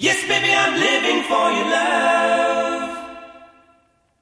Yes, baby, I'm living for your love.